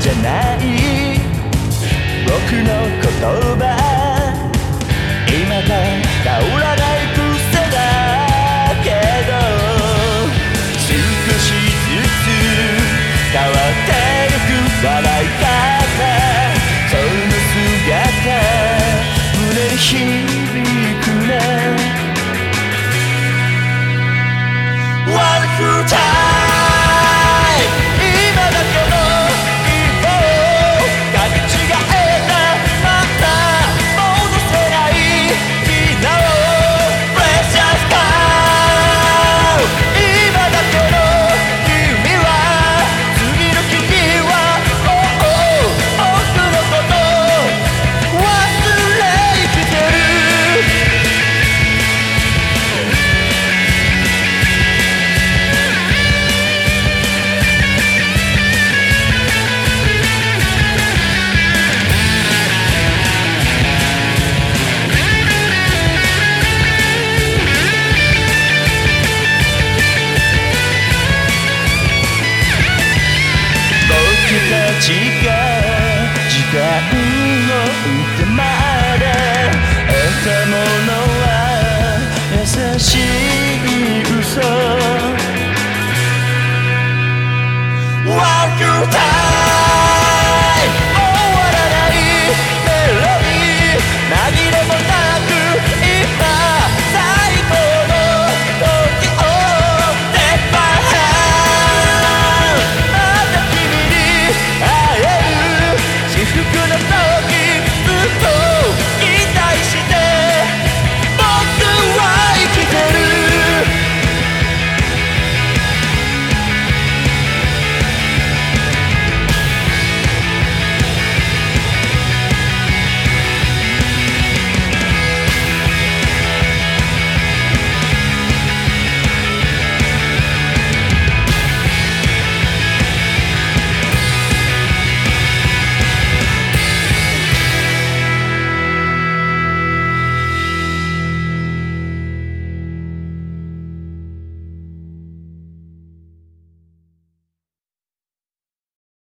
じゃない。僕の言葉。今と変わらない癖だけど。少しずつ変わってゆく笑い方。その姿。胸に響くね。One who died 時間時間を打ってまで。得たものは優しい。